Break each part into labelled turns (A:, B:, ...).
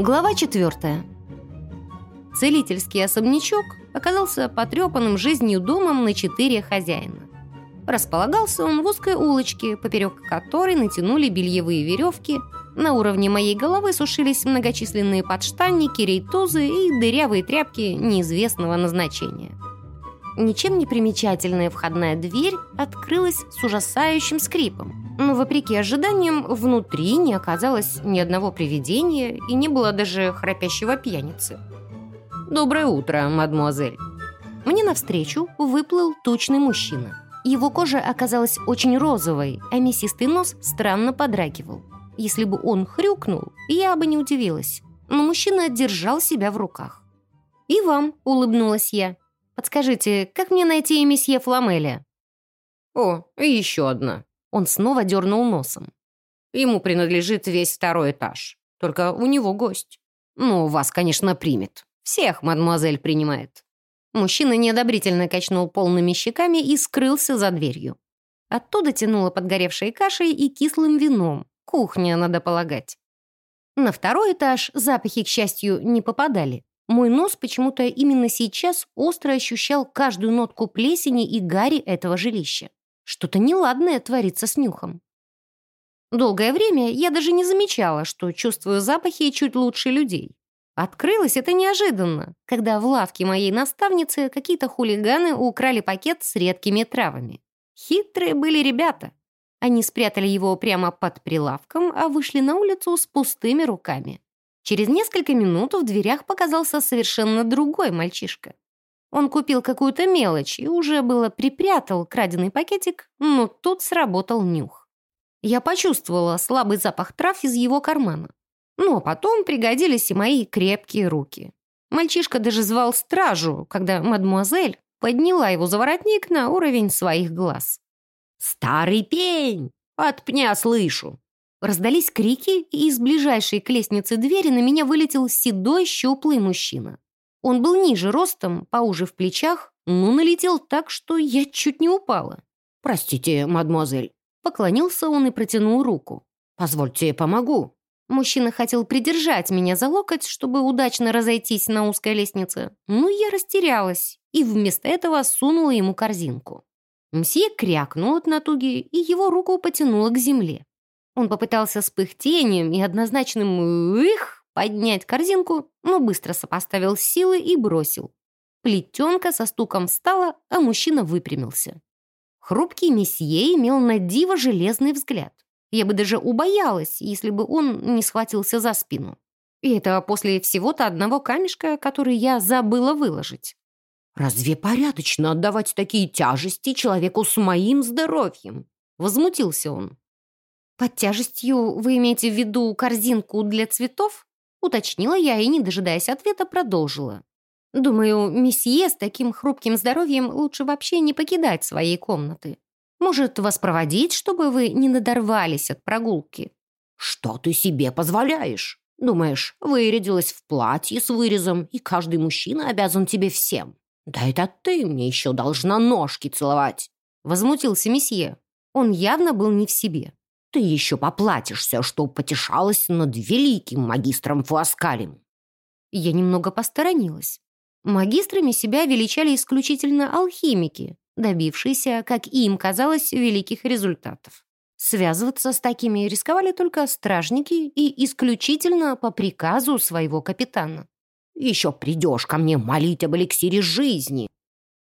A: Глава четвертая. Целительский особнячок оказался потрепанным жизнью домом на четыре хозяина. Располагался он в узкой улочке, поперек которой натянули бельевые веревки, на уровне моей головы сушились многочисленные подштанники, рейтузы и дырявые тряпки неизвестного назначения. Ничем не примечательная входная дверь открылась с ужасающим скрипом. Но, вопреки ожиданиям, внутри не оказалось ни одного привидения и не было даже храпящего пьяницы. «Доброе утро, мадмуазель!» Мне навстречу выплыл тучный мужчина. Его кожа оказалась очень розовой, а мясистый нос странно подрагивал. Если бы он хрюкнул, я бы не удивилась. Но мужчина держал себя в руках. «И вам», — улыбнулась я. Подскажите, как мне найти месье Фламеля?»
B: «О, и еще одна».
A: Он снова дернул носом.
B: «Ему принадлежит весь второй этаж. Только у него гость. Ну, вас, конечно, примет. Всех мадемуазель принимает».
A: Мужчина неодобрительно качнул полными щеками и скрылся за дверью. Оттуда тянуло подгоревшей кашей и кислым вином. Кухня, надо полагать. На второй этаж запахи, к счастью, не попадали. Мой нос почему-то именно сейчас остро ощущал каждую нотку плесени и гари этого жилища. Что-то неладное творится с нюхом. Долгое время я даже не замечала, что чувствую запахи чуть лучше людей. Открылось это неожиданно, когда в лавке моей наставницы какие-то хулиганы украли пакет с редкими травами. Хитрые были ребята. Они спрятали его прямо под прилавком, а вышли на улицу с пустыми руками. Через несколько минут в дверях показался совершенно другой мальчишка. Он купил какую-то мелочь и уже было припрятал краденый пакетик, но тут сработал нюх. Я почувствовала слабый запах трав из его кармана. Ну а потом пригодились и мои крепкие руки. Мальчишка даже звал стражу, когда мадмуазель подняла его за воротник на уровень своих глаз.
B: «Старый пень! От пня слышу!»
A: Раздались крики, и из ближайшей к лестнице двери на меня вылетел седой, щуплый мужчина. Он был ниже ростом, поуже в плечах, но налетел так, что я чуть не упала.
B: «Простите, мадемуазель».
A: Поклонился он и протянул руку.
B: «Позвольте, помогу».
A: Мужчина хотел придержать меня за локоть, чтобы удачно разойтись на узкой лестнице, но я растерялась и вместо этого сунула ему корзинку. Мсье крякнул от натуги, и его руку потянуло к земле. Он попытался с пыхтением и однозначным «их» поднять корзинку, но быстро сопоставил силы и бросил. Плетенка со стуком встала, а мужчина выпрямился. Хрупкий месье имел на диво железный взгляд. Я бы даже убоялась, если бы он не схватился за спину. И это после всего-то одного камешка, который я забыла выложить.
B: «Разве порядочно отдавать такие тяжести человеку с моим здоровьем?» Возмутился он.
A: «Под тяжестью вы имеете в виду корзинку для цветов?» Уточнила я и, не дожидаясь ответа, продолжила. «Думаю, месье с таким хрупким здоровьем лучше вообще не покидать своей комнаты. Может, вас проводить, чтобы вы не надорвались от прогулки?»
B: «Что ты себе позволяешь? Думаешь, вырядилась в платье с вырезом, и каждый мужчина обязан тебе всем? Да это ты мне еще должна ножки целовать!»
A: Возмутился месье. Он явно был не в себе.
B: Ты еще поплатишься, что потешалась над великим магистром Фуаскалем».
A: Я немного посторонилась. Магистрами себя величали исключительно алхимики, добившиеся, как им казалось, великих результатов. Связываться с такими рисковали только стражники и исключительно по приказу своего капитана.
B: «Еще придешь ко мне молить об эликсире жизни!»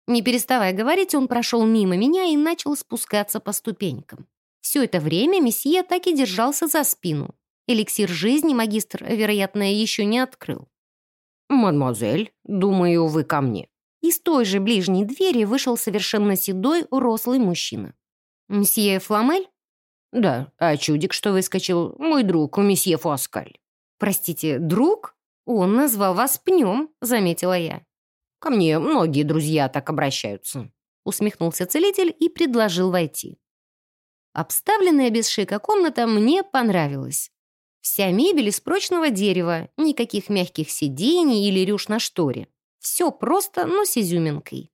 A: Не переставая говорить, он прошел мимо меня и начал спускаться по ступенькам. Все это время месье так и держался за спину. Эликсир жизни магистр, вероятно, еще не открыл.
B: «Мадемуазель, думаю, вы ко мне».
A: Из той же ближней двери вышел совершенно седой, рослый мужчина. «Мсье Фламель?»
B: «Да, а чудик, что выскочил, мой друг, месье Фуаскаль».
A: «Простите, друг? Он назвал вас пнем», — заметила я.
B: «Ко мне многие друзья так обращаются», — усмехнулся целитель и предложил войти.
A: Обставленная без шика комната мне понравилась. Вся мебель из прочного дерева, никаких мягких сидений или рюш на шторе. Все просто, но с изюминкой.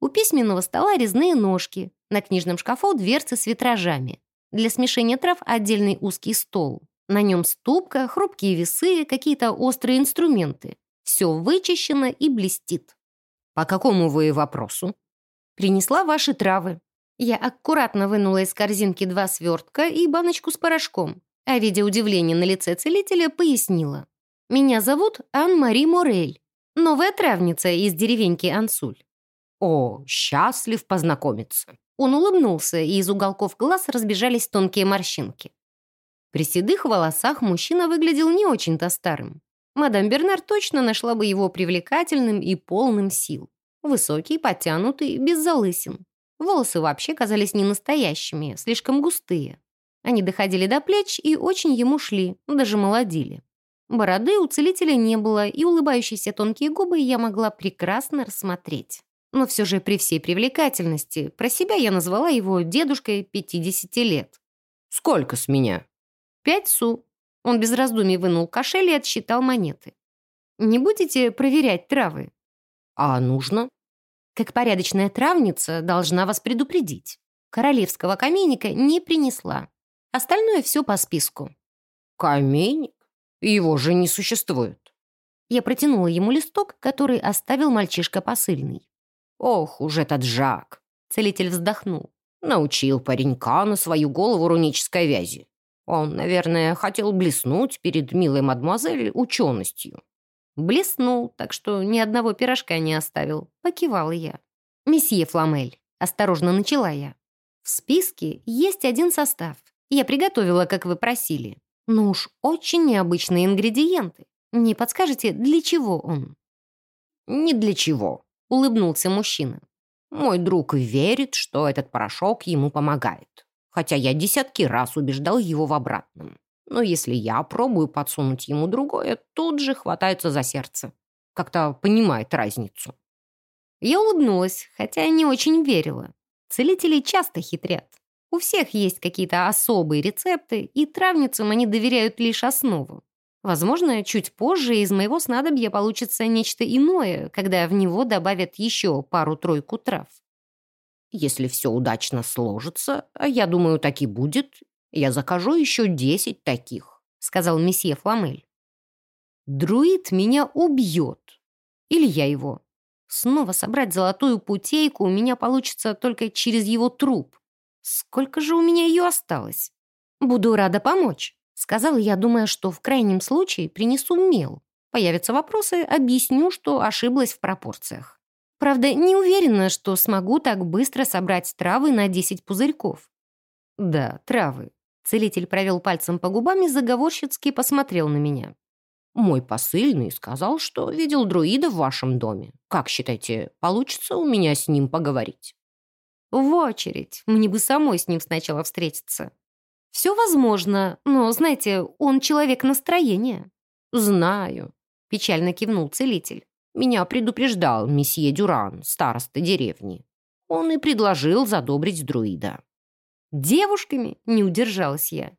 A: У письменного стола резные ножки, на книжном шкафу дверцы с витражами. Для смешения трав отдельный узкий стол. На нем ступка, хрупкие весы, какие-то острые инструменты. Все вычищено и блестит.
B: По какому вы вопросу?
A: Принесла ваши травы. Я аккуратно вынула из корзинки два свертка и баночку с порошком, а видя удивление на лице целителя, пояснила. «Меня зовут Ан-Мари Морель, новая травница из деревеньки Ансуль».
B: «О, счастлив познакомиться!»
A: Он улыбнулся, и из уголков глаз разбежались тонкие морщинки. При седых волосах мужчина выглядел не очень-то старым. Мадам Бернар точно нашла бы его привлекательным и полным сил. Высокий, подтянутый, без залысин. Волосы вообще казались не настоящими, слишком густые. Они доходили до плеч и очень ему шли, даже молодили. Бороды у целителя не было, и улыбающиеся тонкие губы я могла прекрасно рассмотреть. Но все же при всей привлекательности про себя я назвала его дедушкой 50 лет.
B: «Сколько с меня?»
A: «Пять су». Он без раздумий вынул кошель и отсчитал монеты. «Не будете проверять травы?»
B: «А нужно?»
A: Как порядочная травница должна вас предупредить. Королевского каменника не принесла. Остальное все по списку.
B: Каменник? Его же не существует.
A: Я протянула ему листок, который оставил мальчишка посыльный.
B: Ох, уже этот Жак.
A: Целитель вздохнул.
B: Научил паренька на свою голову рунической вязи. Он, наверное, хотел блеснуть перед милой мадемуазель ученостью.
A: Блеснул, так что ни одного пирожка не оставил. Покивала я. «Месье Фламель», — осторожно начала я. «В списке есть один состав. Я приготовила, как вы просили. Но уж очень необычные ингредиенты. Не подскажете, для чего он?»
B: «Не для чего», — улыбнулся мужчина. «Мой друг верит, что этот порошок ему помогает, хотя я десятки раз убеждал его в обратном. Но если я пробую подсунуть ему другое, тут же хватается за сердце. Как-то понимает разницу.
A: Я улыбнулась, хотя не очень верила. Целители часто хитрят. У всех есть какие-то особые рецепты, и травницам они доверяют лишь основу. Возможно, чуть позже из моего снадобья получится нечто иное, когда в него добавят еще пару-тройку трав.
B: Если все удачно сложится, а я думаю, так и будет, я закажу еще десять таких», — сказал месье Фламель.
A: «Друид меня убьет. Или я его. Снова собрать золотую путейку у меня получится только через его труп. Сколько же у меня ее осталось? Буду рада помочь», — сказал я, думая, что в крайнем случае принесу мел. Появятся вопросы, объясню, что ошиблась в пропорциях. Правда, не уверена, что смогу так быстро собрать травы на 10 пузырьков. Да, травы. Целитель провел пальцем по губам и заговорщицки посмотрел на меня.
B: «Мой посыльный сказал, что видел друида в вашем доме. Как считаете, получится у меня с ним поговорить?»
A: «В очередь. Мне бы самой с ним сначала встретиться». «Все возможно, но, знаете, он человек настроения».
B: «Знаю», — печально кивнул целитель. «Меня предупреждал месье Дюран, староста деревни. Он и предложил задобрить друида».
A: Девушками не удержалась я.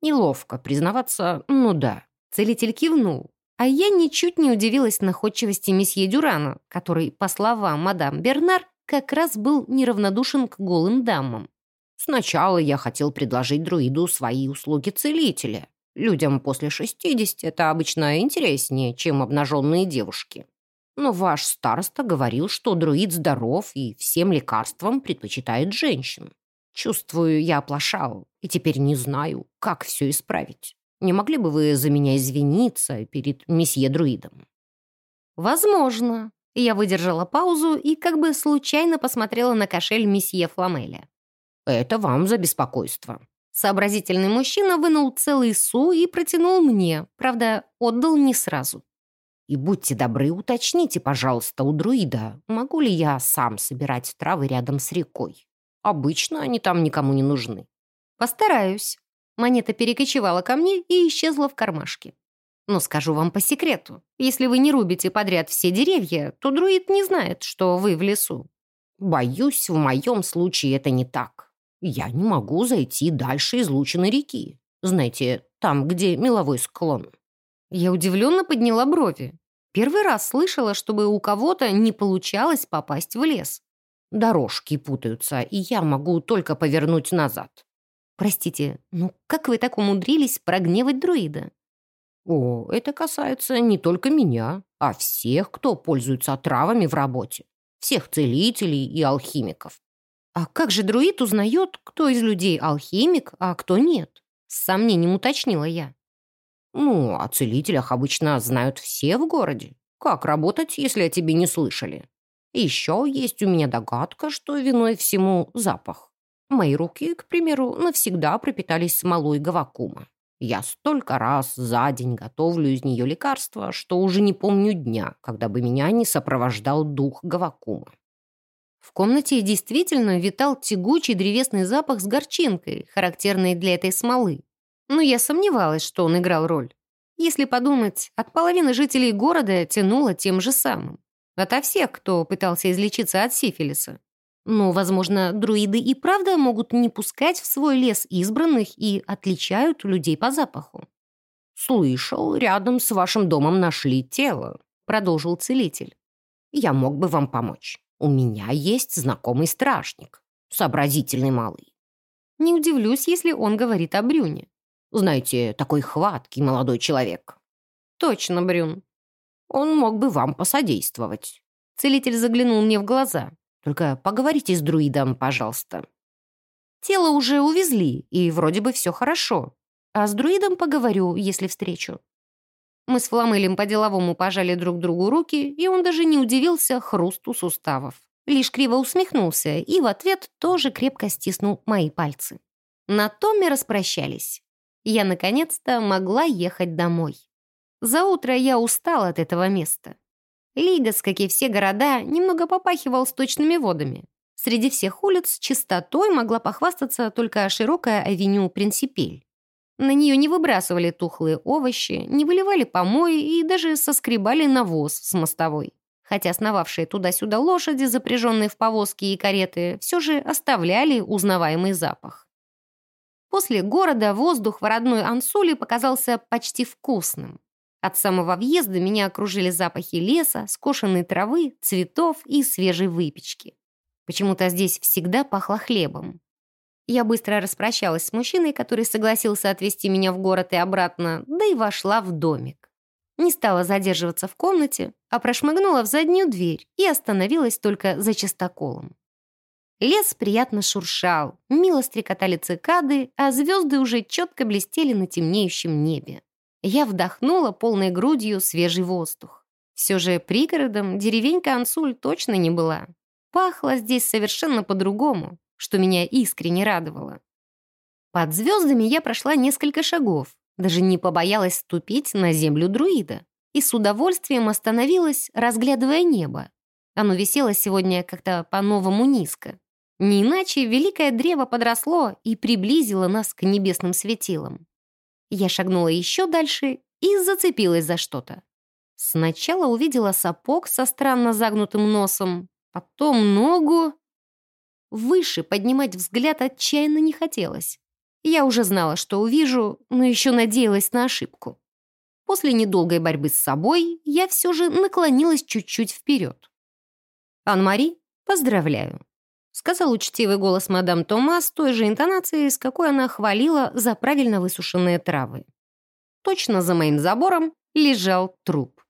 B: Неловко признаваться, ну да.
A: Целитель кивнул, а я ничуть не удивилась находчивости месье Дюрана, который, по словам мадам Бернар, как раз был неравнодушен к голым дамам.
B: Сначала я хотел предложить друиду свои услуги целителя. Людям после 60 это обычно интереснее, чем обнаженные девушки. Но ваш староста говорил, что друид здоров и всем лекарствам предпочитает женщин. Чувствую, я оплошал, и теперь не знаю, как все исправить. Не могли бы вы за меня извиниться перед месье Друидом?»
A: «Возможно». Я выдержала паузу и как бы случайно посмотрела на кошель месье Фламеля.
B: «Это вам за беспокойство».
A: Сообразительный мужчина вынул целый су и протянул мне, правда, отдал не сразу.
B: «И будьте добры, уточните, пожалуйста, у друида, могу ли я сам собирать травы рядом с рекой?» Обычно они там никому не нужны.
A: Постараюсь. Монета перекочевала ко мне и исчезла в кармашке. Но скажу вам по секрету, если вы не рубите подряд все деревья, то друид не знает, что вы в лесу.
B: Боюсь, в моем случае это не так. Я не могу зайти дальше излученной реки. Знаете, там, где меловой склон.
A: Я удивленно подняла брови. Первый раз слышала, чтобы у кого-то не получалось попасть в лес.
B: Дорожки путаются, и я могу только повернуть назад.
A: Простите, ну как вы так умудрились прогневать друида?
B: О, это касается не только меня, а всех, кто пользуется травами в работе. Всех целителей и алхимиков.
A: А как же друид узнает, кто из людей алхимик, а кто нет? С сомнением уточнила я.
B: Ну, о целителях обычно знают все в городе. Как работать, если о тебе не слышали? Еще есть у меня догадка, что виной всему запах. Мои руки, к примеру, навсегда пропитались смолой гавакума. Я столько раз за день готовлю из нее лекарства, что уже не помню дня, когда бы меня не сопровождал дух гавакума.
A: В комнате действительно витал тягучий древесный запах с горчинкой, характерный для этой смолы. Но я сомневалась, что он играл роль. Если подумать, от половины жителей города тянуло тем же самым. Ото всех, кто пытался излечиться от сифилиса. Но, возможно, друиды и правда могут не пускать в свой лес избранных и отличают людей по запаху.
B: «Слышал, рядом с вашим домом нашли тело», — продолжил целитель. «Я мог бы вам помочь. У меня есть знакомый стражник, сообразительный малый».
A: Не удивлюсь, если он говорит о Брюне.
B: Знаете, такой хваткий молодой человек.
A: Точно, Брюн.
B: Он мог бы вам посодействовать.
A: Целитель заглянул мне в глаза.
B: Только поговорите с друидом, пожалуйста.
A: Тело уже увезли, и вроде бы все хорошо. А с друидом поговорю, если встречу. Мы с Фламелем по-деловому пожали друг другу руки, и он даже не удивился хрусту суставов. Лишь криво усмехнулся и в ответ тоже крепко стиснул мои пальцы. На том и распрощались. Я, наконец-то, могла ехать домой. За утро я устала от этого места. Лигас, как и все города, немного попахивал сточными водами. Среди всех улиц чистотой могла похвастаться только широкая авеню Принципель. На нее не выбрасывали тухлые овощи, не выливали помои и даже соскребали навоз с мостовой. Хотя сновавшие туда-сюда лошади, запряженные в повозки и кареты, все же оставляли узнаваемый запах. После города воздух в родной Ансуле показался почти вкусным. От самого въезда меня окружили запахи леса, скошенной травы, цветов и свежей выпечки. Почему-то здесь всегда пахло хлебом. Я быстро распрощалась с мужчиной, который согласился отвезти меня в город и обратно, да и вошла в домик. Не стала задерживаться в комнате, а прошмыгнула в заднюю дверь и остановилась только за частоколом. Лес приятно шуршал, мило стрекотали цикады, а звезды уже четко блестели на темнеющем небе. Я вдохнула полной грудью свежий воздух. Все же пригородом деревенька Ансуль точно не была. Пахло здесь совершенно по-другому, что меня искренне радовало. Под звездами я прошла несколько шагов, даже не побоялась ступить на землю друида и с удовольствием остановилась, разглядывая небо. Оно висело сегодня как-то по-новому низко. Не иначе великое древо подросло и приблизило нас к небесным светилам. Я шагнула еще дальше и зацепилась за что-то. Сначала увидела сапог со странно загнутым носом, потом ногу. Выше поднимать взгляд отчаянно не хотелось. Я уже знала, что увижу, но еще надеялась на ошибку. После недолгой борьбы с собой я все же наклонилась чуть-чуть вперед. «Ан-Мари, поздравляю сказал учтивый голос мадам Тома с той же интонацией, с какой она хвалила за правильно высушенные травы. Точно за моим забором лежал труп.